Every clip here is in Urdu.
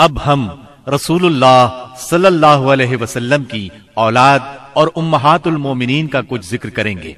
اب ہم رسول اللہ صلی اللہ علیہ وسلم کی اولاد اور امہات المومنین کا کچھ ذکر کریں گے۔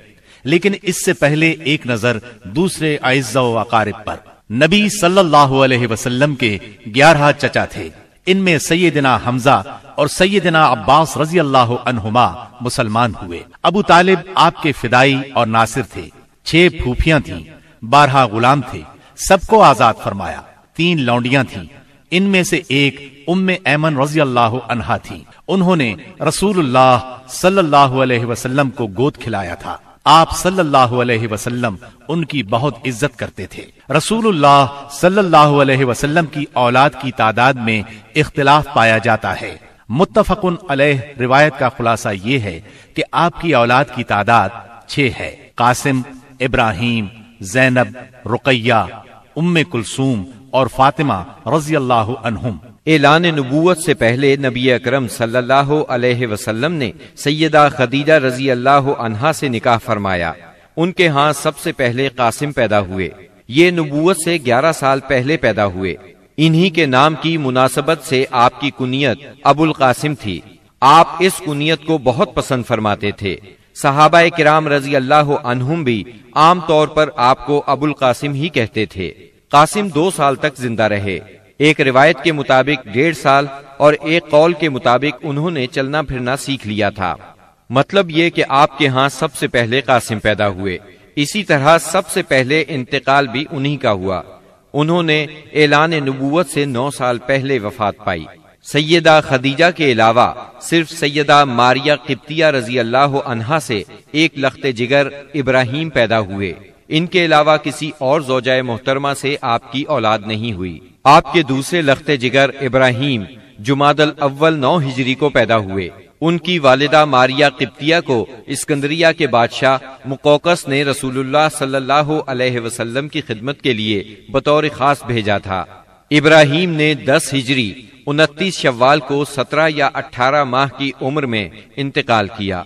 لیکن اس سے پہلے ایک نظر دوسرے اعزا و اقارب پر۔ نبی صلی اللہ علیہ وسلم کے گیارہ چچا تھے۔ ان میں سیدنا حمزہ اور سیدنا عباس رضی اللہ عنہما مسلمان ہوئے۔ ابو طالب آپ کے فدائی اور ناصر تھے۔ چھ پھوپیاں تھیں۔ بارہ غلام تھے۔ سب کو آزاد فرمایا۔ تین لونڈیاں تھیں۔ ان میں سے ایک ام ایمن رضی اللہ عنہا تھی۔ انہوں نے رسول اللہ صلی اللہ علیہ وسلم کو گود کھلایا تھا۔ آپ صلی اللہ علیہ وسلم ان کی بہت عزت کرتے تھے۔ رسول اللہ صلی اللہ علیہ وسلم کی اولاد کی تعداد میں اختلاف پایا جاتا ہے۔ متفق علیہ روایت کا خلاصہ یہ ہے کہ آپ کی اولاد کی تعداد چھ ہے۔ قاسم، ابراہیم، زینب، رقیہ ام کلثوم اور فاطمہ رضی اللہ عنہم۔ اعلان نبوت سے پہلے نبی اکرم صلی اللہ علیہ وسلم نے سیدہ خدیجہ رضی اللہ عنہا سے نکاح فرمایا۔ ان کے ہاں سب سے پہلے قاسم پیدا ہوئے۔ یہ نبوت سے گیارہ سال پہلے پیدا ہوئے۔ انہی کے نام کی مناسبت سے آپ کی کنیت ابو القاسم تھی۔ آپ اس کنیت کو بہت پسند فرماتے تھے۔ صحابہ کرام رضی اللہ عنہم بھی عام طور پر آپ کو ابو القاسم ہی کہتے تھے۔ قاسم دو سال تک زندہ رہے۔ ایک روایت کے مطابق ڈیڑھ سال اور ایک قول کے مطابق انہوں نے چلنا پھرنا سیکھ لیا تھا۔ مطلب یہ کہ آپ کے ہاں سب سے پہلے قاسم پیدا ہوئے۔ اسی طرح سب سے پہلے انتقال بھی انہی کا ہوا۔ انہوں نے اعلان نبوت سے نو سال پہلے وفات پائی۔ سیدہ خدیجہ کے علاوہ صرف سیدہ ماریا قبطیہ رضی اللہ عنہا سے ایک لخت جگر ابراہیم پیدا ہوئے۔ ان کے علاوہ کسی اور زوجہ محترمہ سے آپ کی اولاد نہیں ہوئی۔ آپ کے دوسرے لخت جگر ابراہیم جماد الاول نو ہجری کو پیدا ہوئے۔ ان کی والدہ ماریا قبطیہ کو اسکندریہ کے بادشاہ مقوقس نے رسول اللہ صلی اللہ علیہ وسلم کی خدمت کے لیے بطور خاص بھیجا تھا۔ ابراہیم نے دس ہجری انتیس شوال کو سترہ یا اٹھارہ ماہ کی عمر میں انتقال کیا۔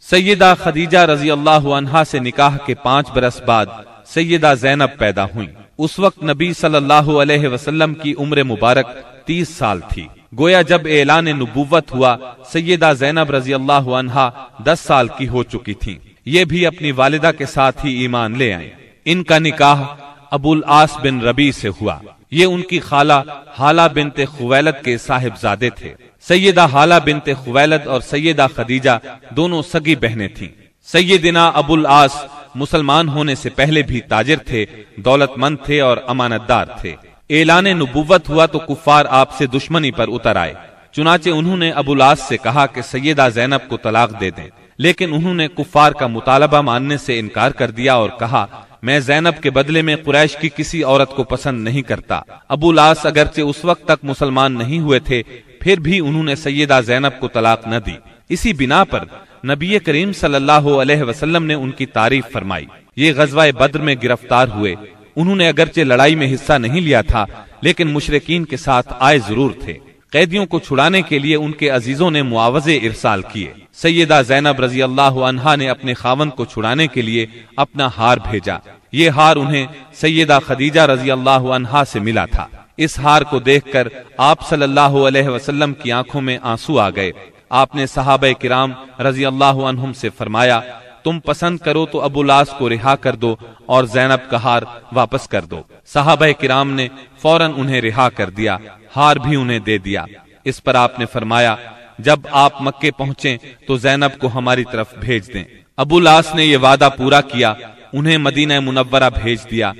سیدہ خدیجہ رضی اللہ عنہا سے نکاح کے پانچ برس بعد سیدہ زینب پیدا ہوئی اس وقت نبی صلی اللہ علیہ وسلم کی عمر مبارک تیس سال تھی۔ گویا جب اعلان نبوت ہوا، سیدہ زینب رضی اللہ عنہا دس سال کی ہو چکی تھی یہ بھی اپنی والدہ کے ساتھ ہی ایمان لے آئیں۔ ان کا نکاح ابو العاص بن ربی سے ہوا۔ یہ ان کی خالہ حالہ بنت خویلت کے صاحب زادے تھے۔ سیدہ حالہ بنت خویلد اور سیدہ خدیجہ دونوں سگی بہنیں تھیں۔ سیدنا ابو العاص مسلمان ہونے سے پہلے بھی تاجر تھے، دولت مند تھے اور امانت دار تھے۔ اعلان نبوت ہوا تو کفار آپ سے دشمنی پر اتر آئے۔ چنانچہ انہوں نے ابو العاص سے کہا کہ سیدہ زینب کو طلاق دے دیں۔ لیکن انہوں نے کفار کا مطالبہ ماننے سے انکار کر دیا اور کہا میں زینب کے بدلے میں قریش کی کسی عورت کو پسند نہیں کرتا۔ ابو لاس اگرچہ اس وقت تک مسلمان نہیں ہوئے تھے، پھر بھی انہوں نے سیدہ زینب کو طلاق نہ دی۔ اسی بنا پر نبی کریم صلی اللہ علیہ وسلم نے ان کی تعریف فرمائی۔ یہ غزوہ بدر میں گرفتار ہوئے۔ انہوں نے اگرچہ لڑائی میں حصہ نہیں لیا تھا، لیکن مشرقین کے ساتھ آئے ضرور تھے۔ قیدیوں کو چھڑانے کے لیے ان کے عزیزوں نے معاوضے ارسال کیے۔ سیدہ زینب رضی اللہ عنہا نے اپنے خاون کو چھڑانے کے لیے اپنا ہار بھیجا۔ یہ ہار انہیں سیدہ خدیجہ رضی اللہ عنہا سے ملا تھا۔ اس ہار کو دیکھ کر آپ صلی اللہ علیہ وسلم کی آنکھوں میں آنسو آ گئے۔ آپ نے صحابہ کرام رضی اللہ عنہم سے فرمایا، تم پسند کرو تو ابو لاس کو رہا کر دو اور زینب کا ہار واپس کر دو۔ صحابہ کرام نے فوراً انہیں رہا کر دیا۔ ہار بھی انہیں دے دیا۔ اس پر آپ نے فرمایا، جب آپ مکے پہنچیں تو زینب کو ہماری طرف بھیج دیں۔ ابو لاس نے یہ وعدہ پورا کیا، انہیں مدینہ منورہ بھیج دیا۔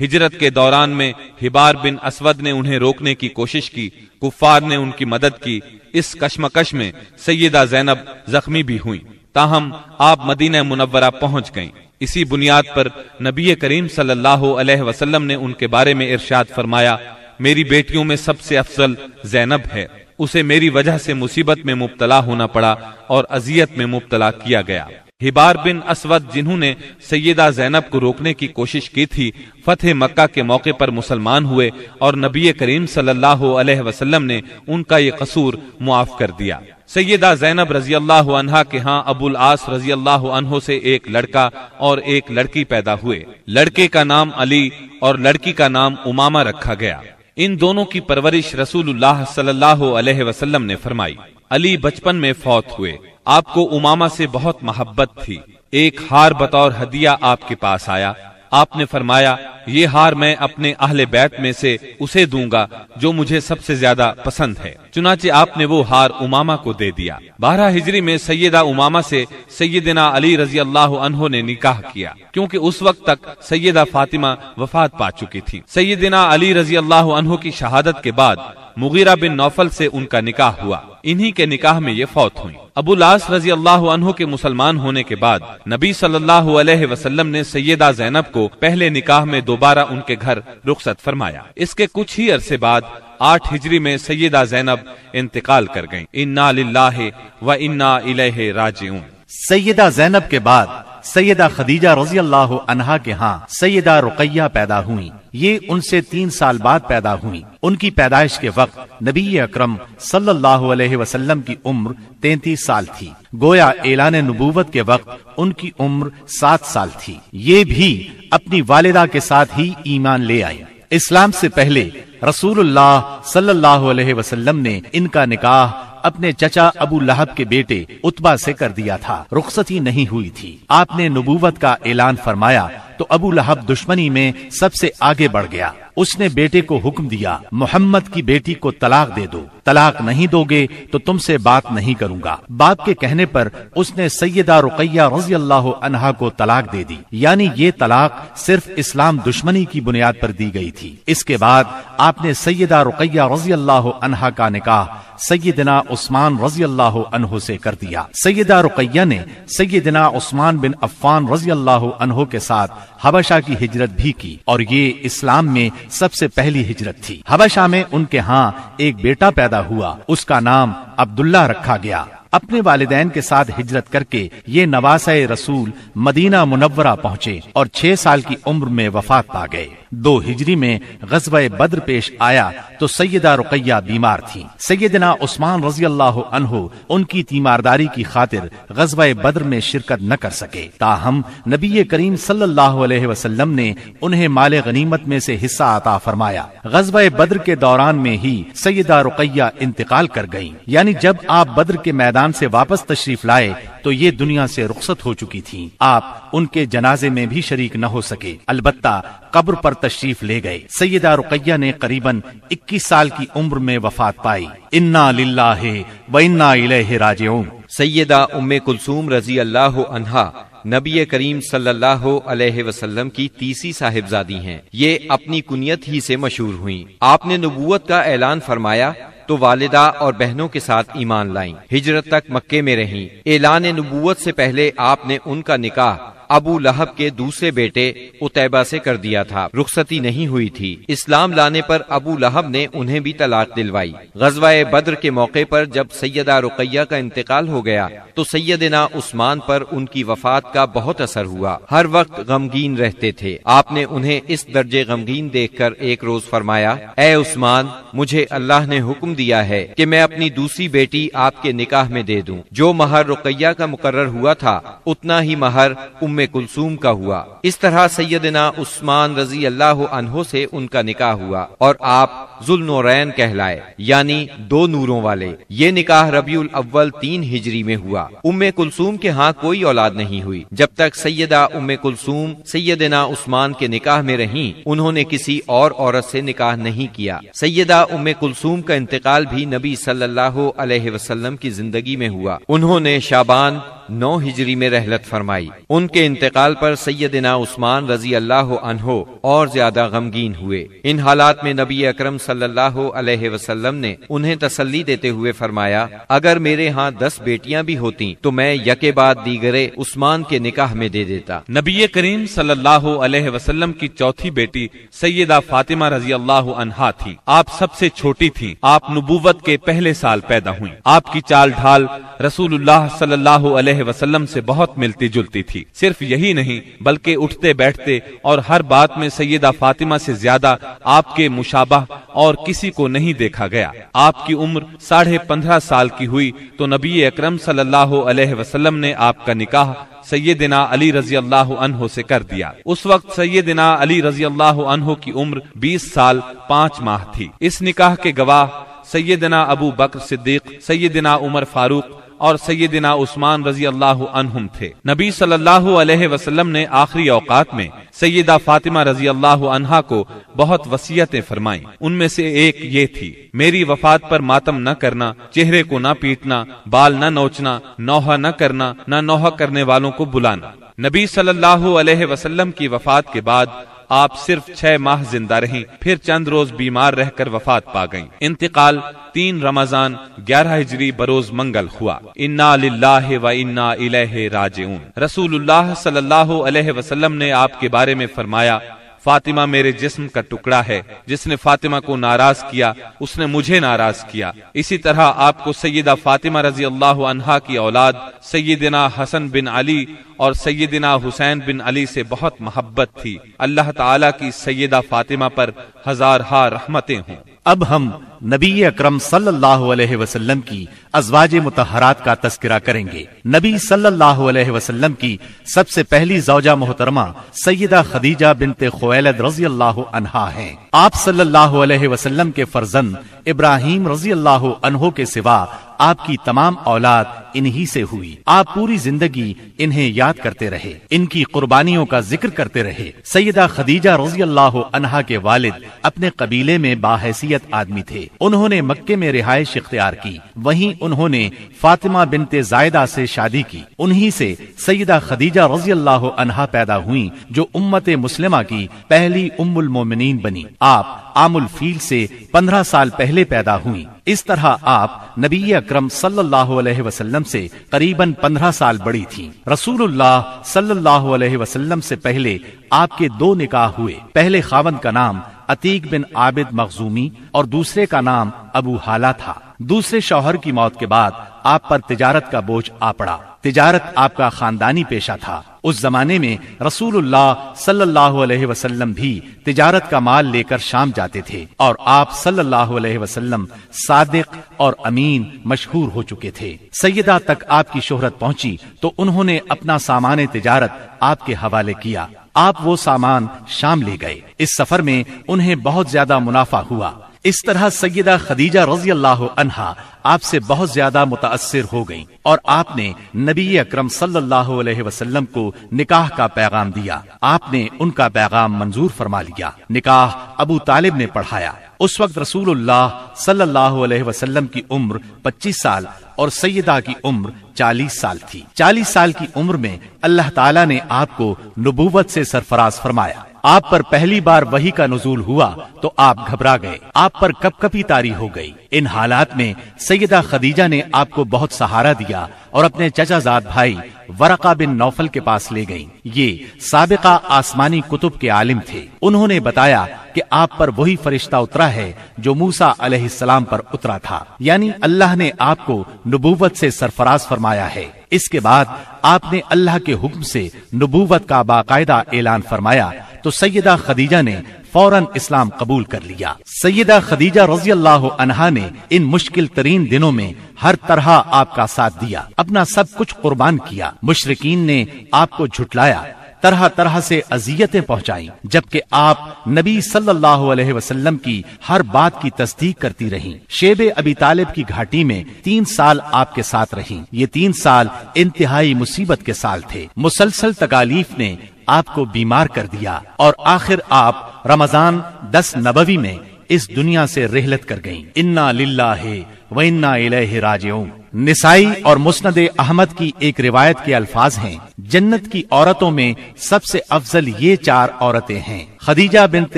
ہجرت کے دوران میں ہبار بن اسود نے انہیں روکنے کی کوشش کی، کفار نے ان کی مدد کی۔ اس کشمکش میں سیدہ زینب زخمی بھی ہوئی تاہم، آپ مدینہ منورہ پہنچ گئیں۔ اسی بنیاد پر نبی کریم صلی اللہ علیہ وسلم نے ان کے بارے میں ارشاد فرمایا میری بیٹیوں میں سب سے افضل زینب ہے۔ اسے میری وجہ سے مصیبت میں مبتلا ہونا پڑا اور اذیت میں مبتلا کیا گیا۔ ہبار بن اسود جنہوں نے سیدہ زینب کو روکنے کی کوشش کی تھی، فتح مکہ کے موقع پر مسلمان ہوئے اور نبی کریم صلی اللہ علیہ وسلم نے ان کا یہ قصور معاف کر دیا۔ سیدہ زینب رضی اللہ عنہا کے ہاں ابو العاص رضی اللہ عنہ سے ایک لڑکا اور ایک لڑکی پیدا ہوئے۔ لڑکے کا نام علی اور لڑکی کا نام امامہ رکھا گیا۔ ان دونوں کی پرورش رسول اللہ صلی اللہ علیہ وسلم نے فرمائی۔ علی بچپن میں فوت ہوئے۔ آپ کو اماما سے بہت محبت تھی۔ ایک ہار بطور ہدیہ آپ کے پاس آیا۔ آپ نے فرمایا، یہ ہار میں اپنے اہل بیت میں سے اسے دوں گا جو مجھے سب سے زیادہ پسند ہے. چنانچہ آپ نے وہ ہار اماما کو دے دیا۔ بارہ ہجری میں سیدہ اماما سے سیدنا علی رضی اللہ عنہ نے نکاح کیا، کیونکہ اس وقت تک سیدہ فاطمہ وفات پا چکی تھی۔ سیدنا علی رضی اللہ عنہ کی شہادت کے بعد مغیرہ بن نوفل سے ان کا نکاح ہوا۔ انہی کے نکاح میں یہ فوت ہوئی ابو لاس رضی اللہ عنہ کے مسلمان ہونے کے بعد نبی صلی اللہ علیہ وسلم نے سیدہ زینب کو پہلے نکاح میں دوبارہ ان کے گھر رخصت فرمایا۔ اس کے کچھ ہی عرصے بعد آٹھ ہجری میں سیدہ زینب انتقال کر گئیں۔ انا للہ و انا الیہ راجعون۔ سیدہ زینب کے بعد سیدہ خدیجہ رضی اللہ عنہا کے ہاں سیدہ رقیہ پیدا ہوئی یہ ان سے تین سال بعد پیدا ہوئی ان کی پیدائش کے وقت نبی اکرم صلی اللہ علیہ وسلم کی عمر تینتیس سال تھی۔ گویا اعلان نبوت کے وقت ان کی عمر سات سال تھی۔ یہ بھی اپنی والدہ کے ساتھ ہی ایمان لے آئی اسلام سے پہلے رسول اللہ صلی اللہ علیہ وسلم نے ان کا نکاح اپنے چچا ابو لہب کے بیٹے اتبا سے کر دیا تھا۔ رخصتی نہیں ہوئی تھی۔ آپ نے نبوت کا اعلان فرمایا تو ابو لہب دشمنی میں سب سے آگے بڑھ گیا۔ اس نے بیٹے کو حکم دیا، محمد کی بیٹی کو طلاق دے دو۔ طلاق نہیں دو گے تو تم سے بات نہیں کروں گا۔ باپ کے کہنے پر اس نے سیدہ رقیہ رضی اللہ عنہا کو طلاق دے دی۔ یعنی یہ طلاق صرف اسلام دشمنی کی بنیاد پر دی گئی تھی۔ اس کے بعد آپ نے سیدہ رقیہ رضی اللہ عنہا کا نکاح سیدنا عثمان رضی اللہ عنہ سے کر دیا۔ سیدہ رقیہ نے سیدنا عثمان بن عفان رضی اللہ عنہ کے ساتھ حبشہ کی ہجرت بھی کی اور یہ اسلام میں سب سے پہلی ہجرت تھی۔ حبشہ میں ان کے ہاں ایک بیٹا پیدا ہوا، اس کا نام عبداللہ رکھا گیا۔ اپنے والدین کے ساتھ ہجرت کر کے یہ نواس رسول مدینہ منورہ پہنچے اور چھ سال کی عمر میں وفات پا گئے۔ دو ہجری میں غزوہ بدر پیش آیا تو سیدہ رقیہ بیمار تھی۔ سیدنا عثمان رضی اللہ عنہ ان کی تیمارداری کی خاطر غزوہ بدر میں شرکت نہ کر سکے۔ تاہم، نبی کریم صلی اللہ علیہ وسلم نے انہیں مال غنیمت میں سے حصہ عطا فرمایا۔ غزوہ بدر کے دوران میں ہی سیدہ رقیہ انتقال کر گئیں۔ یعنی جب آپ بدر کے میدان سے واپس تشریف لائے تو یہ دنیا سے رخصت ہو چکی تھی۔ آپ ان کے جنازے میں بھی شریک نہ ہو سکے۔ البتہ قبر پر تشریف لے گئے۔ سیدہ رقیہ نے قریباً اکیس سال کی عمر میں وفات پائی۔ انا للہ و انا الیہ راجعون۔ سیدہ ام کلثوم رضی اللہ عنہا نبی کریم صلی اللہ علیہ وسلم کی تیسری صاحبزادی ہیں۔ یہ اپنی کنیت ہی سے مشہور ہوئیں۔ آپ نے نبوت کا اعلان فرمایا تو والدہ اور بہنوں کے ساتھ ایمان لائیں۔ ہجرت تک مکے میں رہیں۔ اعلان نبوت سے پہلے آپ نے ان کا نکاح ابو لہب کے دوسرے بیٹے اتیبہ سے کر دیا تھا۔ رخصتی نہیں ہوئی تھی۔ اسلام لانے پر ابو لہب نے انہیں بھی طلاق دلوائی۔ غزوہ بدر کے موقع پر جب سیدہ رقیہ کا انتقال ہو گیا، تو سیدنا عثمان پر ان کی وفات کا بہت اثر ہوا۔ ہر وقت غمگین رہتے تھے۔ آپ نے انہیں اس درجے غمگین دیکھ کر ایک روز فرمایا، اے عثمان، مجھے اللہ نے حکم دیا ہے کہ میں اپنی دوسری بیٹی آپ کے نکاح میں دے دوں۔ جو مہر رقیہ کا مقرر ہوا تھا، اتنا ہی مہر ام کلثوم کا ہوا۔ اس طرح سیدنا عثمان رضی اللہ عنہ سے ان کا نکاح ہوا اور آپ ذوالنورین کہلائے یعنی دو نوروں والے۔ یہ نکاح ربیع الاول تین ہجری میں ہوا۔ ام کلثوم کے ہاں کوئی اولاد نہیں ہوئی۔ جب تک سیدہ ام کلثوم سیدنا عثمان کے نکاح میں رہیں، انہوں نے کسی اور عورت سے نکاح نہیں کیا۔ سیدہ ام کلثوم کا انتقال بھی نبی صلی اللہ علیہ وسلم کی زندگی میں ہوا۔ انہوں نے شابان نو ہجری میں رحلت فرمائی۔ ان کے انتقال پر سیدنا عثمان رضی اللہ عنہ اور زیادہ غمگین ہوئے۔ ان حالات میں نبی اکرم صلی اللہ علیہ وسلم نے انہیں تسلی دیتے ہوئے فرمایا، اگر میرے ہاں دس بیٹیاں بھی ہوتی تو میں یکے بعد دیگرے عثمان کے نکاح میں دے دیتا۔ نبی کریم صلی اللہ علیہ وسلم کی چوتھی بیٹی سیدہ فاطمہ رضی اللہ عنہا تھی۔ آپ سب سے چھوٹی تھی آپ نبوت کے پہلے سال پیدا ہوئی آپ کی چال ڈھال رسول اللہ صلی اللہ علیہ علیہ وسلم سے بہت ملتی جلتی تھی۔ صرف یہی نہیں، بلکہ اٹھتے بیٹھتے اور ہر بات میں سیدہ فاطمہ سے زیادہ آپ کے مشابہ اور کسی کو نہیں دیکھا گیا۔ آپ کی عمر ساڑھے پندرہ سال کی ہوئی تو نبی اکرم صلی اللہ علیہ وسلم نے آپ کا نکاح سیدنا علی رضی اللہ عنہ سے کر دیا۔ اس وقت سیدنا علی رضی اللہ عنہ کی عمر بیس سال پانچ ماہ تھی۔ اس نکاح کے گواہ سیدنا ابو بکر صدیق، سیدنا عمر فاروق اور سیدنا عثمان رضی اللہ عنہم تھے۔ نبی صلی اللہ علیہ وسلم نے آخری اوقات میں سیدہ فاطمہ رضی اللہ عنہا کو بہت وسیعتیں فرمائیں۔ ان میں سے ایک یہ تھی، میری وفات پر ماتم نہ کرنا، چہرے کو نہ پیٹنا، بال نہ نوچنا، نوحہ نہ کرنا، نہ نوحہ کرنے والوں کو بلانا۔ نبی صلی اللہ علیہ وسلم کی وفات کے بعد آپ صرف چھ ماہ زندہ رہیں، پھر چند روز بیمار رہ کر وفات پا گئیں۔ انتقال تین رمضان، گیارہ ہجری بروز منگل ہوا۔ انا للہ و انا الیہ راجعون۔ رسول اللہ صلی اللہ علیہ وسلم نے آپ کے بارے میں فرمایا فاطمہ میرے جسم کا ٹکڑا ہے۔ جس نے فاطمہ کو ناراض کیا، اس نے مجھے ناراض کیا۔ اسی طرح آپ کو سیدہ فاطمہ رضی اللہ عنہا کی اولاد، سیدنا حسن بن علی اور سیدنا حسین بن علی سے بہت محبت تھی۔ اللہ تعالیٰ کی سیدہ فاطمہ پر ہزار ہا رحمتیں ہوں۔ اب ہم نبی اکرم صلی اللہ علیہ وسلم کی ازواج متحرات کا تذکرہ کریں گے۔ نبی صلی اللہ علیہ وسلم کی سب سے پہلی زوجہ محترمہ سیدہ خدیجہ بنت خویلد رضی اللہ عنہا ہیں۔ آپ صلی اللہ علیہ وسلم کے فرزند ابراہیم رضی اللہ عنہ کے سوا آپ کی تمام اولاد انہی سے ہوئی۔ آپ پوری زندگی انہیں یاد کرتے رہے۔ ان کی قربانیوں کا ذکر کرتے رہے۔ سیدہ خدیجہ رضی اللہ عنہا کے والد اپنے قبیلے میں باحیثیت آدمی تھے۔ انہوں نے مکے میں رہائش اختیار کی۔ وہیں انہوں نے فاطمہ بنت زائدہ سے شادی کی۔ انہی سے سیدہ خدیجہ رضی اللہ عنہا پیدا ہوئی جو امت مسلمہ کی پہلی ام المومنین بنی۔ آپ عام الفیل سے پندرہ سال پہلے پیدا ہوئی اس طرح آپ نبی اکرم صلی اللہ علیہ وسلم سے قریب پندرہ سال بڑی تھی رسول اللہ صلی اللہ علیہ وسلم سے پہلے آپ کے دو نکاح ہوئے۔ پہلے خاون کا نام عتیق بن عابد مخزومی اور دوسرے کا نام ابو حالہ تھا۔ دوسرے شوہر کی موت کے بعد آپ پر تجارت کا بوجھ آ پڑا۔ تجارت آپ کا خاندانی پیشہ تھا۔ اس زمانے میں رسول اللہ صلی اللہ علیہ وسلم بھی تجارت کا مال لے کر شام جاتے تھے اور آپ صلی اللہ علیہ وسلم صادق اور امین مشہور ہو چکے تھے۔ سیدہ تک آپ کی شہرت پہنچی تو انہوں نے اپنا سامان تجارت آپ کے حوالے کیا۔ آپ وہ سامان شام لے گئے۔ اس سفر میں انہیں بہت زیادہ منافع ہوا۔ اس طرح سیدہ خدیجہ رضی اللہ عنہا آپ سے بہت زیادہ متاثر ہو گئیں اور آپ نے نبی اکرم صلی اللہ علیہ وسلم کو نکاح کا پیغام دیا۔ آپ نے ان کا پیغام منظور فرما لیا۔ نکاح ابو طالب نے پڑھایا۔ اس وقت رسول اللہ صلی اللہ علیہ وسلم کی عمر پچیس سال اور سیدہ کی عمر چالیس سال تھی۔ چالیس سال کی عمر میں اللہ تعالیٰ نے آپ کو نبوت سے سرفراز فرمایا۔ آپ پر پہلی بار وہی کا نزول ہوا تو آپ گھبرا گئے۔ آپ پر کپ کپی تاری ہو گئی۔ ان حالات میں سیدہ خدیجہ نے آپ کو بہت سہارا دیا اور اپنے چچا زاد بھائی ورقہ بن نوفل کے پاس لے گئی یہ سابقہ آسمانی کتب کے عالم تھے۔ انہوں نے بتایا کہ آپ پر وہی فرشتہ اترا ہے جو موسا علیہ السلام پر اترا تھا۔ یعنی اللہ نے آپ کو نبوت سے سرفراز فرمایا ہے۔ اس کے بعد آپ نے اللہ کے حکم سے نبوت کا باقاعدہ اعلان فرمایا۔ تو سیدہ خدیجہ نے فوراً اسلام قبول کر لیا۔ سیدہ خدیجہ رضی اللہ عنہا نے ان مشکل ترین دنوں میں ہر طرح آپ کا ساتھ دیا، اپنا سب کچھ قربان کیا۔ مشرقین نے آپ کو جھٹلایا، طرح طرح سے اذیتیں پہنچائیں، جبکہ آپ نبی صلی اللہ علیہ وسلم کی ہر بات کی تصدیق کرتی رہیں۔ شیب ابی طالب کی گھاٹی میں تین سال آپ کے ساتھ رہیں۔ یہ تین سال انتہائی مصیبت کے سال تھے۔ مسلسل تکالیف نے آپ کو بیمار کر دیا اور آخر آپ رمضان دس نبوی میں اس دنیا سے رحلت کر گئیں۔ انا للہ و انا الیہ راجعون۔ نسائی اور مسند احمد کی ایک روایت کے الفاظ ہیں۔ جنت کی عورتوں میں سب سے افضل یہ چار عورتیں ہیں۔ خدیجہ بنت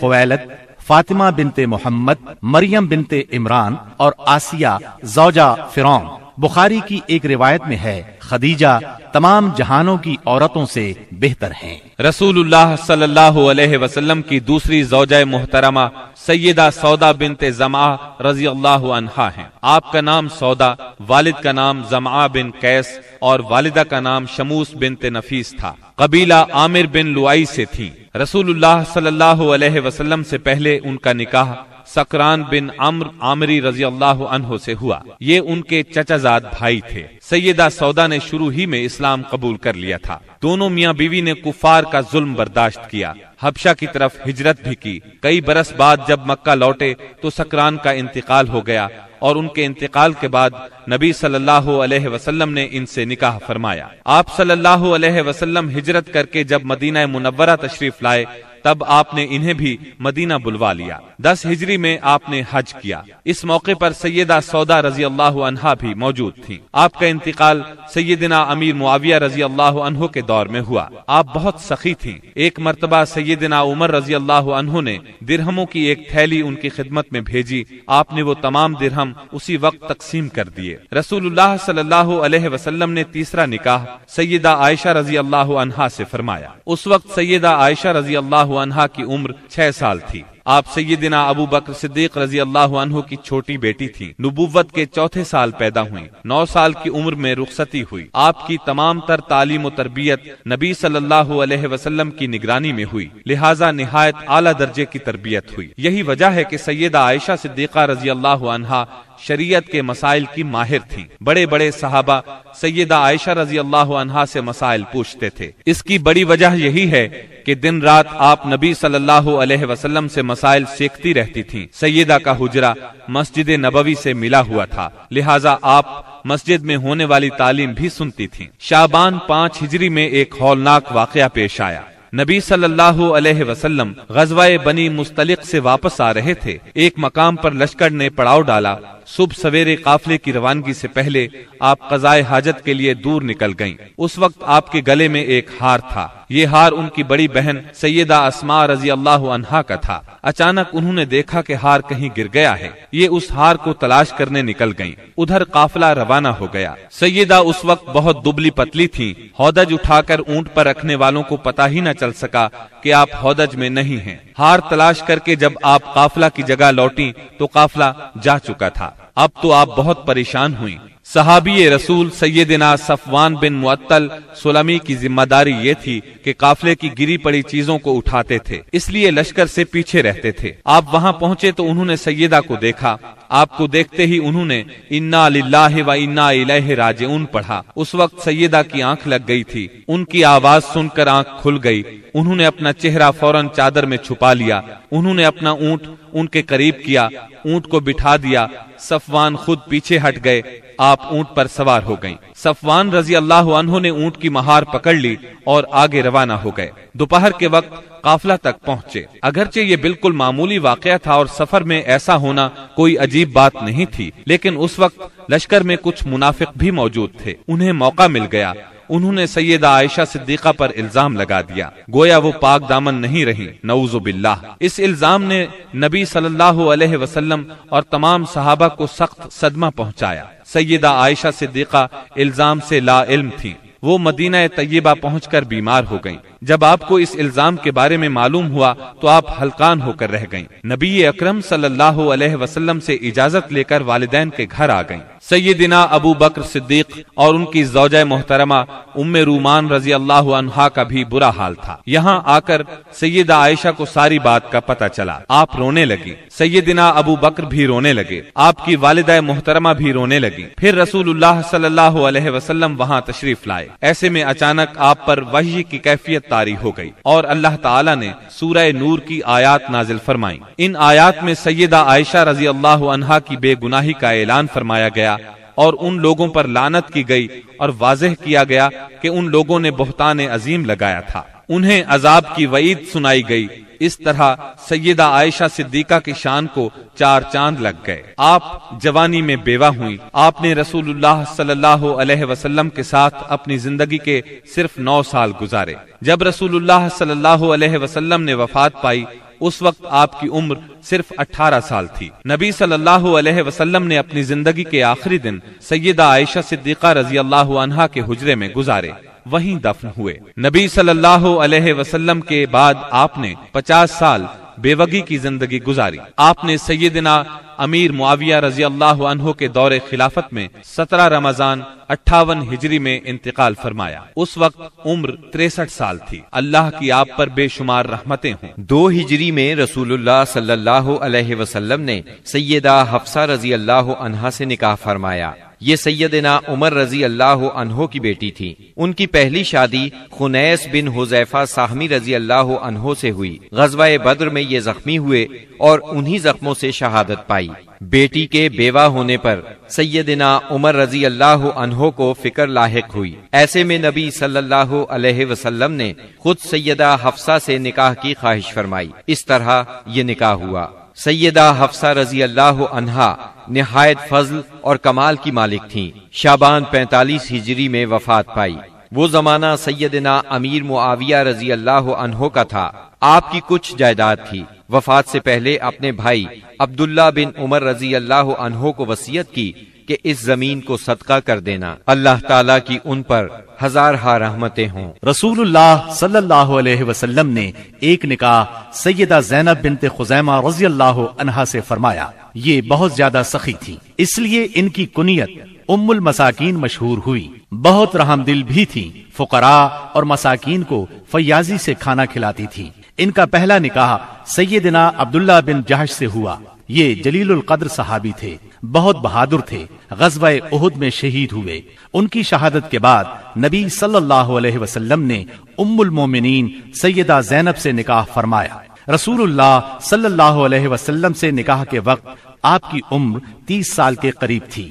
خویلت فاطمہ بنت محمد، مریم بنت عمران اور آسیہ زوجہ فرون بخاری کی ایک روایت میں ہے، خدیجہ تمام جہانوں کی عورتوں سے بہتر ہیں۔ رسول اللہ صلی اللہ علیہ وسلم کی دوسری زوجہ محترمہ سیدہ سودا بنت زمع رضی اللہ عنہا ہیں۔ آپ کا نام سودا، والد کا نام زمع بن قیس اور والدہ کا نام شموس بنت نفیس تھا۔ قبیلہ عامر بن لوائی سے تھی۔ رسول اللہ صلی اللہ علیہ وسلم سے پہلے ان کا نکاح سکران بن عمر عامری رضی اللہ عنہ سے ہوا۔ یہ ان کے چچا زاد بھائی تھے۔ سیدہ سودا نے شروع ہی میں اسلام قبول کر لیا تھا۔ دونوں میاں بیوی نے کفار کا ظلم برداشت کیا۔ حبشہ کی طرف ہجرت بھی کی۔ کئی برس بعد جب مکہ لوٹے تو سکران کا انتقال ہو گیا اور ان کے انتقال کے بعد نبی صلی اللہ علیہ وسلم نے ان سے نکاح فرمایا۔ آپ صلی اللہ علیہ وسلم ہجرت کر کے جب مدینہ منورہ تشریف لائے تب آپ نے انہیں بھی مدینہ بلوا لیا۔ دس ہجری میں آپ نے حج کیا۔ اس موقع پر سیدہ سودا رضی اللہ عنہا بھی موجود تھی آپ کا انتقال سیدنا امیر معاویہ رضی اللہ عنہ کے دور میں ہوا۔ آپ بہت سخی تھی ایک مرتبہ سیدنا عمر رضی اللہ عنہ نے درہموں کی ایک تھیلی ان کی خدمت میں بھیجی۔ آپ نے وہ تمام درہم اسی وقت تقسیم کر دیے۔ رسول اللہ صلی اللہ علیہ وسلم نے تیسرا نکاح سیدہ عائشہ رضی اللہ عنہا سے فرمایا۔ اس وقت سیدہ عائشہ رضی اللہ عنہا کی عمر چھ سال تھی۔ آپ سیدنا ابو بکر صدیق رضی اللہ عنہ کی چھوٹی بیٹی تھی۔ نبوت کے چوتھے سال پیدا ہوئی نو سال کی عمر میں رخصتی ہوئی۔ آپ کی تمام تر تعلیم و تربیت نبی صلی اللہ علیہ وسلم کی نگرانی میں ہوئی۔ لہٰذا نہایت اعلیٰ درجے کی تربیت ہوئی۔ یہی وجہ ہے کہ سیدہ عائشہ صدیقہ رضی اللہ عنہا شریعت کے مسائل کی ماہر تھی بڑے بڑے صحابہ سیدہ عائشہ رضی اللہ عنہا سے مسائل پوچھتے تھے۔ اس کی بڑی وجہ یہی ہے کہ دن رات آپ نبی صلی اللہ علیہ وسلم سے مسائل سیکھتی رہتی تھیں۔ سیدہ کا حجرہ مسجد نبوی سے ملا ہوا تھا۔ لہٰذا آپ مسجد میں ہونے والی تعلیم بھی سنتی تھیں۔ شابان پانچ ہجری میں ایک ہولناک واقعہ پیش آیا۔ نبی صلی اللہ علیہ وسلم غزوہ بنی مستلق سے واپس آ رہے تھے۔ ایک مقام پر لشکر نے پڑاؤ ڈالا۔ صبح سویرے قافلے کی روانگی سے پہلے آپ قضائے حاجت کے لیے دور نکل گئیں۔ اس وقت آپ کے گلے میں ایک ہار تھا۔ یہ ہار ان کی بڑی بہن سیدہ اسما رضی اللہ عنہا کا تھا۔ اچانک انہوں نے دیکھا کہ ہار کہیں گر گیا ہے۔ یہ اس ہار کو تلاش کرنے نکل گئیں۔ ادھر قافلہ روانہ ہو گیا۔ سیدہ اس وقت بہت دبلی پتلی تھی ہودج اٹھا کر اونٹ پر رکھنے والوں کو پتا ہی نہ چل سکا کہ آپ ہودج میں نہیں ہیں۔ ہار تلاش کر کے جب آپ قافلہ کی جگہ لوٹی تو قافلہ جا چکا تھا۔ اب تو آپ بہت پریشان ہوئی صحابی رسول سیدنا صفوان بن معطل سلمی کی ذمہ داری یہ تھی کہ قافلے کی گری پڑی چیزوں کو اٹھاتے تھے۔ اس لیے لشکر سے پیچھے رہتے تھے۔ آپ وہاں پہنچے تو انہوں نے سیدہ کو دیکھا۔ آپ کو دیکھتے ہی انہوں نے انا للہ و انا الیہ راجعون پڑھا۔ اس وقت سیدہ کی آنکھ لگ گئی تھی۔ ان کی آواز سن کر آنکھ کھل گئی۔ انہوں نے اپنا چہرہ فوراً چادر میں چھپا لیا۔ انہوں نے اپنا اونٹ ان کے قریب کیا۔ اونٹ کو بٹھا دیا۔ صفوان خود پیچھے ہٹ گئے۔ آپ اونٹ پر سوار ہو گئیں۔ صفوان رضی اللہ عنہ نے اونٹ کی مہار پکڑ لی اور آگے روانہ ہو گئے۔ دوپہر کے وقت قافلہ تک پہنچے۔ اگرچہ یہ بالکل معمولی واقعہ تھا اور سفر میں ایسا ہونا کوئی عجیب بات نہیں تھی، لیکن اس وقت لشکر میں کچھ منافق بھی موجود تھے۔ انہیں موقع مل گیا۔ انہوں نے سیدہ عائشہ صدیقہ پر الزام لگا دیا۔ گویا وہ پاک دامن نہیں رہی نعوذ باللہ۔ اس الزام نے نبی صلی اللہ علیہ وسلم اور تمام صحابہ کو سخت صدمہ پہنچایا۔ سیدہ عائشہ صدیقہ الزام سے لا علم تھی۔ وہ مدینہ طیبہ پہنچ کر بیمار ہو گئیں۔ جب آپ کو اس الزام کے بارے میں معلوم ہوا تو آپ ہلکان ہو کر رہ گئیں۔ نبی اکرم صلی اللہ علیہ وسلم سے اجازت لے کر والدین کے گھر آ گئیں۔ سیدنا ابو بکر صدیق اور ان کی زوجہ محترمہ ام رومان رضی اللہ عنہا کا بھی برا حال تھا۔ یہاں آ کر سیدہ عائشہ کو ساری بات کا پتہ چلا۔ آپ رونے لگی۔ سیدنا ابو بکر بھی رونے لگے۔ آپ کی والدہ محترمہ بھی رونے لگی۔ پھر رسول اللہ صلی اللہ علیہ وسلم وہاں تشریف لائے۔ ایسے میں اچانک آپ پر وحی کی کیفیت تاری ہو گئی۔ اور اللہ تعالیٰ نے سورہ نور کی آیات نازل فرمائی ان آیات میں سیدہ عائشہ رضی اللہ عنہا کی بے گناہی کا اعلان فرمایا گیا۔ اور ان لوگوں پر لانت کی گئی اور واضح کیا گیا کہ ان لوگوں نے بہتان عظیم لگایا تھا۔ انہیں عذاب کی وعید سنائی گئی۔ اس طرح سیدہ عائشہ صدیقہ کی شان کو چار چاند لگ گئے۔ آپ جوانی میں بیوہ ہوئی آپ نے رسول اللہ صلی اللہ علیہ وسلم کے ساتھ اپنی زندگی کے صرف نو سال گزارے۔ جب رسول اللہ صلی اللہ علیہ وسلم نے وفات پائی اس وقت آپ کی عمر صرف اٹھارہ سال تھی۔ نبی صلی اللہ علیہ وسلم نے اپنی زندگی کے آخری دن سیدہ عائشہ صدیقہ رضی اللہ عنہا کے حجرے میں گزارے۔ وہیں دفن ہوئے۔ نبی صلی اللہ علیہ وسلم کے بعد آپ نے پچاس سال بے کی زندگی گزاری۔ آپ نے سیدنا امیر معاویہ رضی اللہ عنہ کے دور خلافت میں سترہ رمضان اٹھاون ہجری میں انتقال فرمایا۔ اس وقت عمر تریسٹھ سال تھی۔ اللہ کی آپ پر بے شمار رحمتیں ہوں۔ دو ہجری میں رسول اللہ صلی اللہ علیہ وسلم نے سیدہ حفصہ رضی اللہ عنہا سے نکاح فرمایا۔ یہ سیدنا عمر رضی اللہ عنہ کی بیٹی تھی۔ ان کی پہلی شادی خنیس بن حذیفہ ساہمی رضی اللہ عنہ سے ہوئی۔ غزوہ بدر میں یہ زخمی ہوئے اور انہی زخموں سے شہادت پائی۔ بیٹی کے بیوہ ہونے پر سیدنا عمر رضی اللہ عنہ کو فکر لاحق ہوئی۔ ایسے میں نبی صلی اللہ علیہ وسلم نے خود سیدہ حفصہ سے نکاح کی خواہش فرمائی۔ اس طرح یہ نکاح ہوا۔ سیدہ حفصہ رضی اللہ عنہا نہایت فضل اور کمال کی مالک تھیں۔ شابان پینتالیس ہجری میں وفات پائی۔ وہ زمانہ سیدنا امیر معاویہ رضی اللہ عنہ کا تھا۔ آپ کی کچھ جائیداد تھی۔ وفات سے پہلے اپنے بھائی عبداللہ بن عمر رضی اللہ عنہ کو وسیعت کی۔ کہ اس زمین کو صدقہ کر دینا۔ اللہ تعالیٰ کی ان پر ہزار ہا رحمتیں ہوں۔ رسول اللہ صلی اللہ علیہ وسلم نے ایک نکاح سیدہ زینب بنت خزیمہ رضی اللہ عنہا سے فرمایا۔ یہ بہت زیادہ سخی تھی۔ اس لیے ان کی کنیت ام المساکین مشہور ہوئی۔ بہت رحم دل بھی تھی۔ فقراء اور مساکین کو فیاضی سے کھانا کھلاتی تھی۔ ان کا پہلا نکاح سیدنا عبداللہ بن جہش سے ہوا۔ یہ جلیل القدر صحابی تھے۔ بہت بہادر تھے۔ غزوہ احد میں شہید ہوئے۔ ان کی شہادت کے بعد نبی صلی اللہ علیہ وسلم نے ام المومنین سیدہ زینب سے نکاح فرمایا۔ رسول اللہ صلی اللہ علیہ وسلم سے نکاح کے وقت آپ کی عمر تیس سال کے قریب تھی۔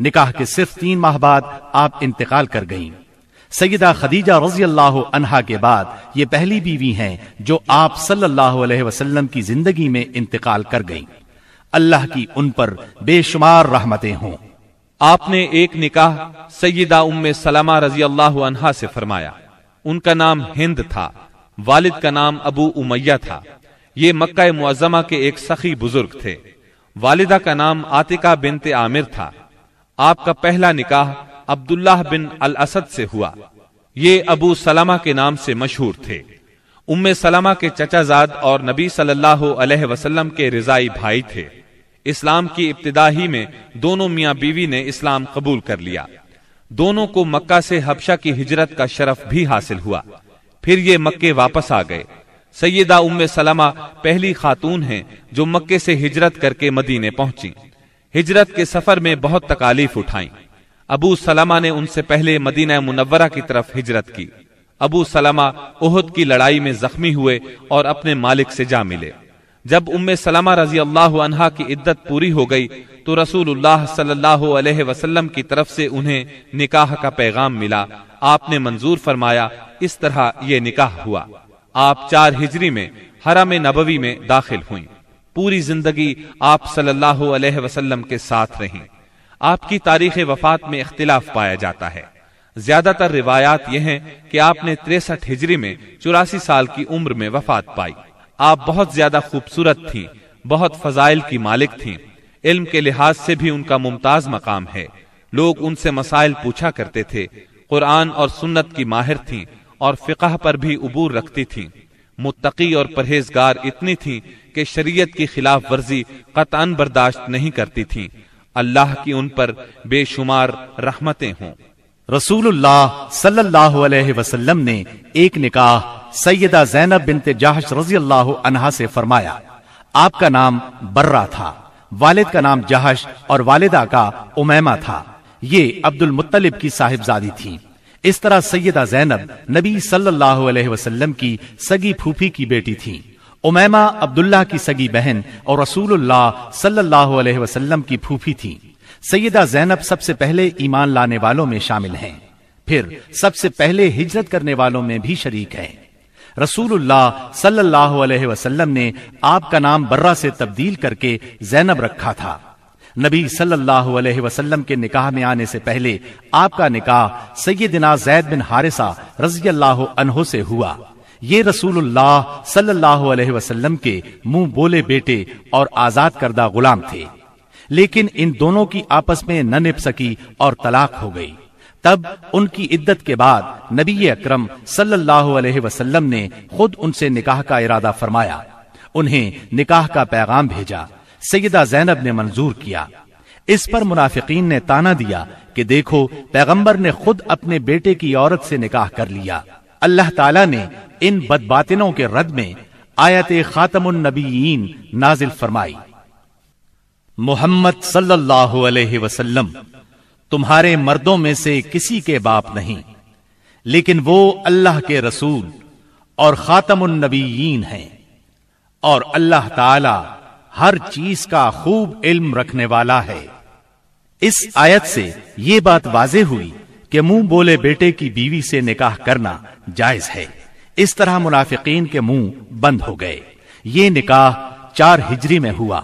نکاح کے صرف تین ماہ بعد آپ انتقال کر گئیں۔ سیدہ خدیجہ رضی اللہ عنہا کے بعد یہ پہلی بیوی ہیں جو آپ صلی اللہ علیہ وسلم کی زندگی میں انتقال کر گئیں۔ اللہ کی ان پر بے شمار رحمتیں ہوں۔ آپ نے ایک نکاح سیدہ ام سلمہ رضی اللہ عنہا سے فرمایا۔ ان کا نام ہند تھا۔ والد کا نام ابو امیہ تھا۔ یہ مکہ معظمہ کے ایک سخی بزرگ تھے۔ والدہ کا نام آتکا بنت عامر تھا۔ آپ کا پہلا نکاح عبداللہ بن الاسد سے ہوا۔ یہ ابو سلمہ کے نام سے مشہور تھے۔ ام سلمہ کے چچا زاد اور نبی صلی اللہ علیہ وسلم کے رضائی بھائی تھے۔ اسلام کی ابتدا ہی میں دونوں میاں بیوی نے اسلام قبول کر لیا۔ دونوں کو مکہ سے حبشہ کی ہجرت کا شرف بھی حاصل ہوا۔ پھر یہ مکے واپس آ گئے۔ سیدہ ام سلمہ پہلی خاتون ہیں جو مکے سے ہجرت کر کے مدینے پہنچی ہجرت کے سفر میں بہت تکالیف اٹھائیں۔ ابو سلمہ نے ان سے پہلے مدینہ منورہ کی طرف ہجرت کی۔ ابو سلمہ احد کی لڑائی میں زخمی ہوئے اور اپنے مالک سے جا ملے۔ جب ام سلمہ رضی اللہ عنہا کی عدت پوری ہو گئی، تو رسول اللہ صلی اللہ علیہ وسلم کی طرف سے انہیں نکاح کا پیغام ملا۔ آپ نے منظور فرمایا، اس طرح یہ نکاح ہوا۔ آپ چار ہجری میں، حرم نبوی میں داخل ہوئیں۔ پوری زندگی آپ صلی اللہ علیہ وسلم کے ساتھ رہیں۔ آپ کی تاریخ وفات میں اختلاف پایا جاتا ہے۔ زیادہ تر روایات یہ ہیں کہ آپ نے تریسٹھ ہجری میں چوراسی سال کی عمر میں وفات پائی۔ آپ بہت زیادہ خوبصورت تھیں، بہت فضائل کی مالک تھیں۔ علم کے لحاظ سے بھی ان کا ممتاز مقام ہے۔ لوگ ان سے مسائل پوچھا کرتے تھے۔ قرآن اور سنت کی ماہر تھیں اور فقہ پر بھی عبور رکھتی تھیں۔ متقی اور پرہیزگار اتنی تھیں کہ شریعت کی خلاف ورزی قطعا برداشت نہیں کرتی تھیں۔ اللہ کی ان پر بے شمار رحمتیں ہوں۔ رسول اللہ صلی اللہ علیہ وسلم نے ایک نکاح سیدہ زینب بنت جہش رضی اللہ عنہا سے فرمایا۔ آپ کا نام برہ تھا۔ والد کا نام جہش اور والدہ کا امیمہ تھا۔ یہ عبد المطلب کی صاحب زادی تھی۔ اس طرح سیدہ زینب نبی صلی اللہ علیہ وسلم کی سگی پھوپھی کی بیٹی تھی۔ امیمہ عبداللہ کی سگی بہن اور رسول اللہ صلی اللہ علیہ وسلم کی پھوپھی تھی۔ سیدہ زینب سب سے پہلے ایمان لانے والوں میں شامل ہیں۔ پھر سب سے پہلے ہجرت کرنے والوں میں بھی شریک ہیں۔ رسول اللہ صلی اللہ علیہ وسلم نے آپ کا نام برہ سے تبدیل کر کے زینب رکھا تھا۔ نبی صلی اللہ علیہ وسلم کے نکاح میں آنے سے پہلے آپ کا نکاح سیدنا زید بن حارثہ رضی اللہ عنہ سے ہوا۔ یہ رسول اللہ صلی اللہ علیہ وسلم کے منہ بولے بیٹے اور آزاد کردہ غلام تھے۔ لیکن ان دونوں کی آپس میں نہ نپ سکی اور طلاق ہو گئی۔ تب ان کی عدت کے بعد نبی اکرم صلی اللہ علیہ وسلم نے خود ان سے نکاح کا ارادہ فرمایا۔ انہیں نکاح کا پیغام بھیجا۔ سیدہ زینب نے منظور کیا۔ اس پر منافقین نے تانا دیا کہ دیکھو، پیغمبر نے خود اپنے بیٹے کی عورت سے نکاح کر لیا۔ اللہ تعالیٰ نے ان بدباطنوں کے رد میں آیت خاتم النبیین نازل فرمائی۔ محمد صلی اللہ علیہ وسلم، تمہارے مردوں میں سے کسی کے باپ نہیں، لیکن وہ اللہ کے رسول اور خاتم النبیین ہیں۔ اور اللہ تعالی ہر چیز کا خوب علم رکھنے والا ہے۔ اس آیت سے یہ بات واضح ہوئی کہ منہ بولے بیٹے کی بیوی سے نکاح کرنا جائز ہے۔ اس طرح منافقین کے منہ بند ہو گئے۔ یہ نکاح چار ہجری میں ہوا۔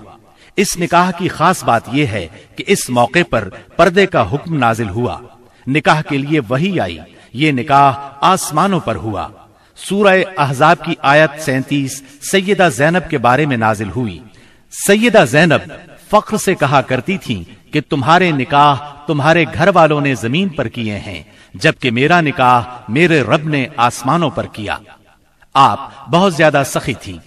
اس نکاح کی خاص بات یہ ہے کہ اس موقع پر پردے کا حکم نازل ہوا۔ نکاح کے لیے وہی آئی۔ یہ نکاح آسمانوں پر ہوا۔ سورہ احزاب کی آیت سینتیس سیدہ زینب کے بارے میں نازل ہوئی۔ سیدہ زینب فخر سے کہا کرتی تھی کہ تمہارے نکاح تمہارے گھر والوں نے زمین پر کیے ہیں، جبکہ میرا نکاح میرے رب نے آسمانوں پر کیا۔ آپ بہت زیادہ سخی تھی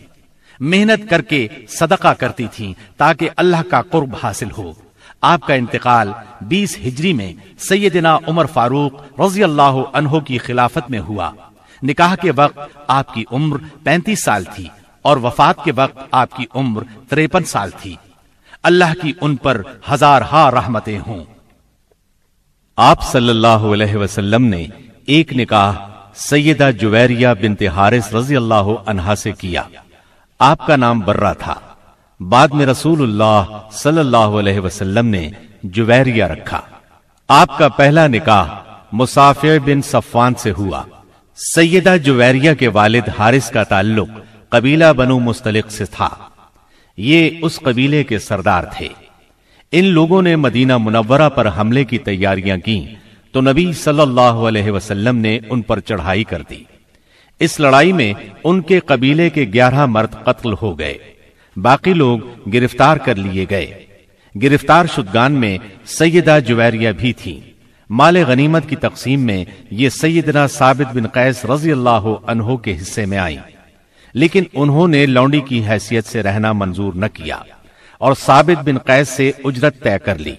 محنت کر کے صدقہ کرتی تھی تاکہ اللہ کا قرب حاصل ہو۔ آپ کا انتقال بیس ہجری میں سیدنا عمر فاروق رضی اللہ عنہ کی خلافت میں ہوا۔ نکاح کے وقت آپ کی عمر پینتیس سال تھی اور وفات کے وقت آپ کی عمر تریپن سال تھی۔ اللہ کی ان پر ہزار ہا رحمتیں ہوں۔ آپ صلی اللہ علیہ وسلم نے ایک نکاح سیدہ جویریہ بنت حارث رضی اللہ عنہا سے کیا۔ آپ کا نام برہ تھا۔ بعد میں رسول اللہ صلی اللہ علیہ وسلم نے جویریہ رکھا۔ آپ کا پہلا نکاح مسافر بن صفوان سے ہوا۔ سیدہ جویریہ کے والد حارث کا تعلق قبیلہ بنو مستلق سے تھا۔ یہ اس قبیلے کے سردار تھے۔ ان لوگوں نے مدینہ منورہ پر حملے کی تیاریاں کی تو نبی صلی اللہ علیہ وسلم نے ان پر چڑھائی کر دی۔ اس لڑائی میں ان کے قبیلے کے گیارہ مرد قتل ہو گئے۔ باقی لوگ گرفتار کر لیے گئے۔ گرفتار شدگان میں سیدہ جویریہ بھی تھی۔ مال غنیمت کی تقسیم میں یہ سیدنا ثابت بن قیس رضی اللہ عنہ کے حصے میں آئی لیکن انہوں نے لونڈی کی حیثیت سے رہنا منظور نہ کیا اور ثابت بن قیس سے اجرت طے کر لی۔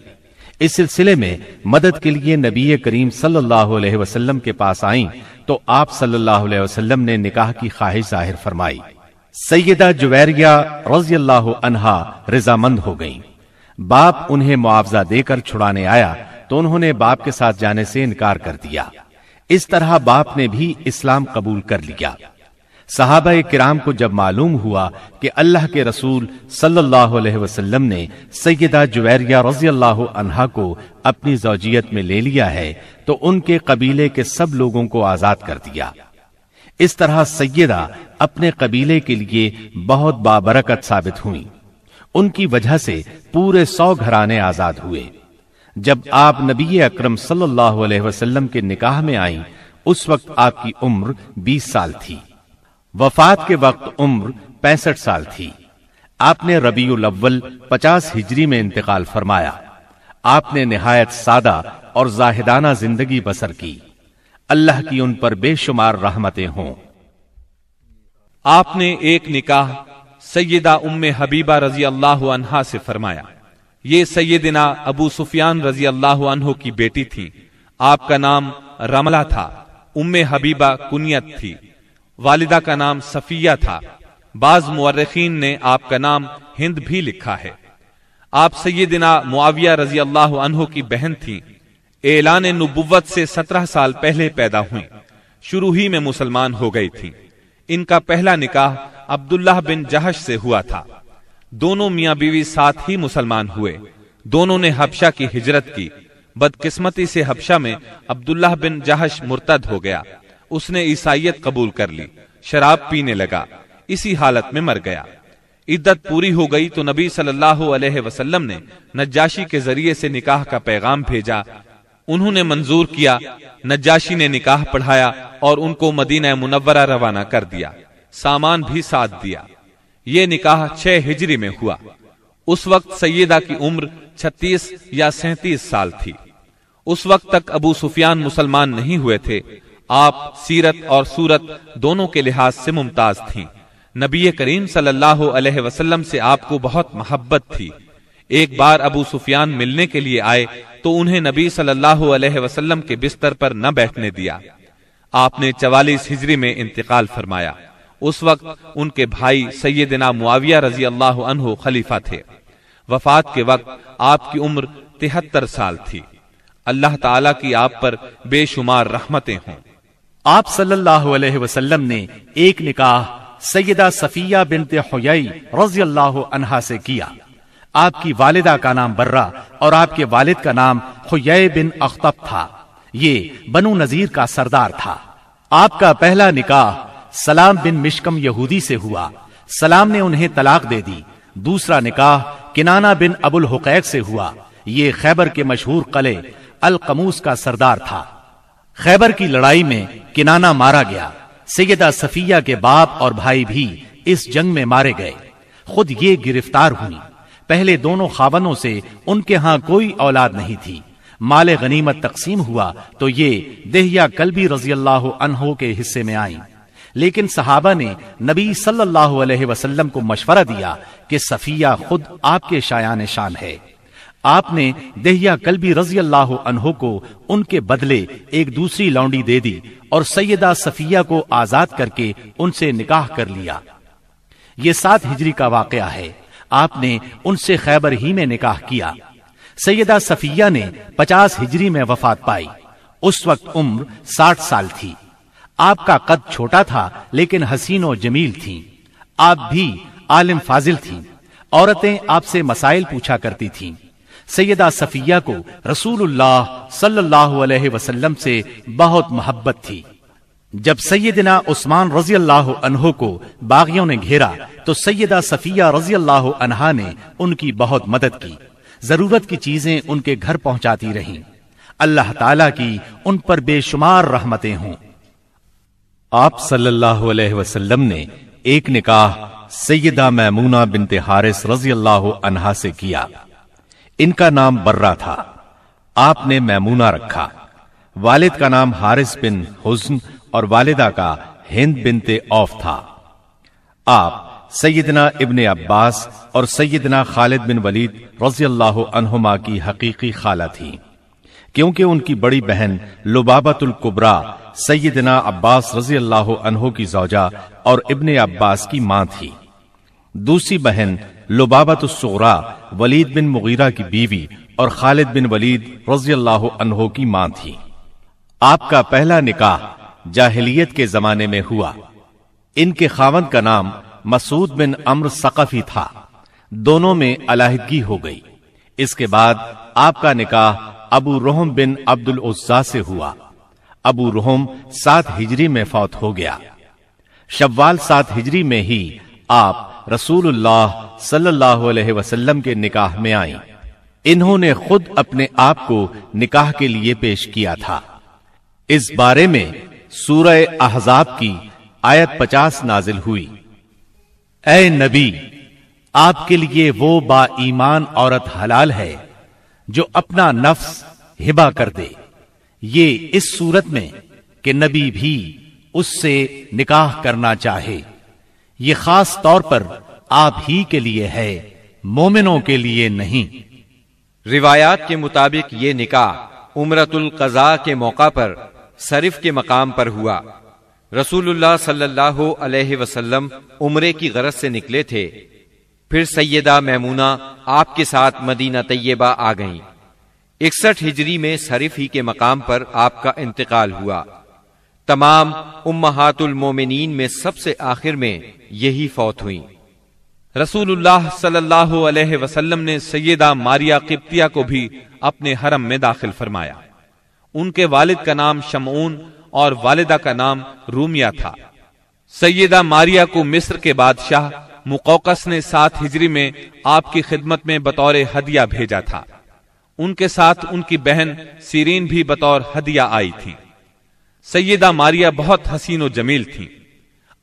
اس سلسلے میں مدد کے لیے نبی کریم صلی اللہ علیہ وسلم کے پاس آئیں تو آپ صلی اللہ علیہ وسلم نے نکاح کی خواہش ظاہر فرمائی۔ سیدہ جویریہ رضی اللہ عنہا رضامند ہو گئیں۔ باپ انہیں معاوضہ دے کر چھڑانے آیا تو انہوں نے باپ کے ساتھ جانے سے انکار کر دیا۔ اس طرح باپ نے بھی اسلام قبول کر لیا۔ صحابہ کرام کو جب معلوم ہوا کہ اللہ کے رسول صلی اللہ علیہ وسلم نے سیدہ جویریہ رضی اللہ عنہا کو اپنی زوجیت میں لے لیا ہے، تو ان کے قبیلے کے سب لوگوں کو آزاد کر دیا۔ اس طرح سیدہ اپنے قبیلے کے لیے بہت بابرکت ثابت ہوئی۔ ان کی وجہ سے پورے سو گھرانے آزاد ہوئے۔ جب آپ نبی اکرم صلی اللہ علیہ وسلم کے نکاح میں آئیں، اس وقت آپ کی عمر بیس سال تھی۔ وفات کے وقت عمر پینسٹھ سال تھی۔ آپ نے ربیع الاول پچاس ہجری میں انتقال فرمایا۔ آپ نے نہایت سادہ اور زاہدانہ زندگی بسر کی۔ اللہ کی ان پر بے شمار رحمتیں ہوں۔ آپ نے ایک نکاح سیدہ ام حبیبہ رضی اللہ عنہا سے فرمایا۔ یہ سیدنا ابو سفیان رضی اللہ عنہ کی بیٹی تھی۔ آپ کا نام رملہ تھا۔ ام حبیبہ کنیت تھی۔ والدہ کا نام صفیہ تھا۔ بعض مورخین نے آپ کا نام ہند بھی لکھا ہے۔ آپ سیدنا معاویہ رضی اللہ عنہ کی بہن تھی اعلان نبوت سے سترہ سال پہلے پیدا ہوئی شروع ہی میں مسلمان ہو گئی تھی ان کا پہلا نکاح عبداللہ بن جہش سے ہوا تھا۔ دونوں میاں بیوی ساتھ ہی مسلمان ہوئے۔ دونوں نے حبشہ کی ہجرت کی۔ بدقسمتی سے حبشہ میں عبداللہ بن جہش مرتد ہو گیا۔ اس نے عیسائیت قبول کر لی، شراب پینے لگا، اسی حالت میں مر گیا۔ عدت پوری ہو گئی تو نبی صلی اللہ علیہ وسلم نے نجاشی کے ذریعے سے نکاح کا پیغام بھیجا۔ انہوں نے منظور کیا، نجاشی نے نکاح پڑھایا اور ان کو مدینہ منورہ روانہ کر دیا، سامان بھی ساتھ دیا۔ یہ نکاح چھ ہجری میں ہوا۔ اس وقت سیدہ کی عمر چھتیس یا سینتیس سال تھی۔ اس وقت تک ابو سفیان مسلمان نہیں ہوئے تھے۔ آپ سیرت اور صورت دونوں کے لحاظ سے ممتاز تھیں۔ نبی کریم صلی اللہ علیہ وسلم سے آپ کو بہت محبت تھی۔ ایک بار ابو سفیان ملنے کے لیے آئے تو انہیں نبی صلی اللہ علیہ وسلم کے بستر پر نہ بیٹھنے دیا۔ آپ نے چوالیس ہجری میں انتقال فرمایا۔ اس وقت ان کے بھائی سیدنا معاویہ رضی اللہ عنہ خلیفہ تھے۔ وفات کے وقت آپ کی عمر تہتر سال تھی۔ اللہ تعالی کی آپ پر بے شمار رحمتیں ہوں۔ آپ صلی اللہ علیہ وسلم نے ایک نکاح سیدہ صفیہ بنت حیائی رضی اللہ عنہا سے کیا۔ آپ کی والدہ کا نام برہ اور آپ کے والد کا نام خیے بن اختب تھا۔ یہ بنو نذیر کا سردار تھا۔ آپ کا پہلا نکاح سلام بن مشکم یہودی سے ہوا۔ سلام نے انہیں طلاق دے دی۔ دوسرا نکاح کنانا بن ابو الحقیق سے ہوا۔ یہ خیبر کے مشہور قلعے القموس کا سردار تھا۔ خیبر کی لڑائی میں کنانا مارا گیا۔ سیدہ صفیہ کے باپ اور بھائی بھی اس جنگ میں مارے گئے۔ خود یہ گرفتار ہوئی۔ پہلے دونوں خاونوں سے ان کے ہاں کوئی اولاد نہیں تھی۔ مال غنیمت تقسیم ہوا تو یہ دہیا کلبی رضی اللہ عنہ کے حصے میں آئیں۔ لیکن صحابہ نے نبی صلی اللہ علیہ وسلم کو مشورہ دیا کہ صفیہ خود آپ کے شایان شان ہے۔ آپ نے دہیا کلبی رضی اللہ عنہ کو ان کے بدلے ایک دوسری لونڈی دے دی اور سیدہ صفیہ کو آزاد کر کے ان سے نکاح کر لیا۔ یہ سات ہجری کا واقعہ ہے۔ آپ نے ان سے خیبر ہی میں نکاح کیا۔ سیدہ صفیہ نے پچاس ہجری میں وفات پائی۔ اس وقت عمر ساٹھ سال تھی۔ آپ کا قد چھوٹا تھا، لیکن حسین و جمیل تھی۔ آپ بھی عالم فاضل تھی عورتیں آپ سے مسائل پوچھا کرتی تھیں۔ سیدہ صفیہ کو رسول اللہ صلی اللہ علیہ وسلم سے بہت محبت تھی۔ جب سیدنا عثمان رضی اللہ عنہ کو باغیوں نے گھیرا، تو سیدہ صفیہ رضی اللہ عنہا نے ان کی بہت مدد کی۔ ضرورت کی چیزیں ان کے گھر پہنچاتی رہیں۔ اللہ تعالی کی ان پر بے شمار رحمتیں ہوں۔ آپ صلی اللہ علیہ وسلم نے ایک نکاح سیدہ میمونہ بنت حارث رضی اللہ عنہا سے کیا۔ ان کا نام برہ تھا۔ آپ نے میمونہ رکھا۔ والد کا نام حارث بن حزن اور والدہ کا ہند بنت اوف تھا۔ آپ سیدنا ابن عباس اور سیدنا خالد بن ولید رضی اللہ عنہما کی حقیقی خالہ تھی کیونکہ ان کی بڑی بہن لبابت القبرا سیدنا عباس رضی اللہ عنہ کی زوجہ اور ابن عباس کی ماں تھی۔ دوسری بہن لبابت السغرا ولید بن مغیرہ کی بیوی اور خالد بن ولید رضی اللہ عنہ کی ماں تھی۔ آپ کا پہلا نکاح جاہلیت کے زمانے میں ہوا۔ ان کے خاون کا نام مسعود بن امر سقفی تھا۔ دونوں میں علیحدگی ہو گئی۔ اس کے بعد آپ کا نکاح ابو رحم بن عبد العزا سے ہوا۔ ابو رحم سات ہجری میں فوت ہو گیا۔ شوال سات ہجری میں ہی آپ رسول اللہ صلی اللہ علیہ وسلم کے نکاح میں آئیں۔ انہوں نے خود اپنے آپ کو نکاح کے لیے پیش کیا تھا۔ اس بارے میں سورہ احزاب کی آیت پچاس نازل ہوئی۔ اے نبی، آپ کے لیے وہ با ایمان عورت حلال ہے جو اپنا نفس ہبا کر دے۔ یہ اس صورت میں کہ نبی بھی اس سے نکاح کرنا چاہے۔ یہ خاص طور پر آپ ہی کے لیے ہے، مومنوں کے لیے نہیں۔ روایات کے مطابق یہ نکاح عمرت القضاء کے موقع پر صرف کے مقام پر ہوا۔ رسول اللہ صلی اللہ علیہ وسلم عمرے کی غرض سے نکلے تھے۔ پھر سیدہ میمونہ آپ کے ساتھ مدینہ طیبہ آ گئیں۔ اکسٹھ ہجری میں صرف ہی کے مقام پر آپ کا انتقال ہوا۔ تمام امہات المومنین میں سب سے آخر میں یہی فوت ہوئی رسول اللہ صلی اللہ علیہ وسلم نے سیدہ ماریا قبطیہ کو بھی اپنے حرم میں داخل فرمایا۔ ان کے والد کا نام شمعون اور والدہ کا نام رومیا تھا۔ سیدہ ماریا کو مصر کے بادشاہ مقوقس نے سات ہجری میں آپ کی خدمت میں بطور ہدیہ بھیجا تھا۔ ان کے ساتھ ان کی بہن سیرین بھی بطور ہدیہ آئی تھی سیدہ ماریا بہت حسین و جمیل تھی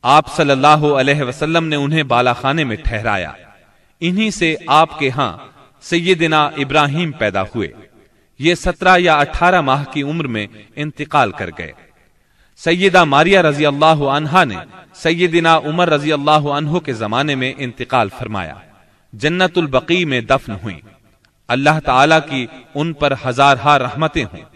آپ صلی اللہ علیہ وسلم نے انہیں بالا خانے میں ٹھہرایا۔ انہی سے آپ کے ہاں سیدنا ابراہیم پیدا ہوئے۔ یہ سترہ یا اٹھارہ ماہ کی عمر میں انتقال کر گئے۔ سیدہ ماریا رضی اللہ عنہا نے سیدنا عمر رضی اللہ عنہ کے زمانے میں انتقال فرمایا۔ جنت البقی میں دفن ہوئی اللہ تعالی کی ان پر ہزار رحمتیں ہوں۔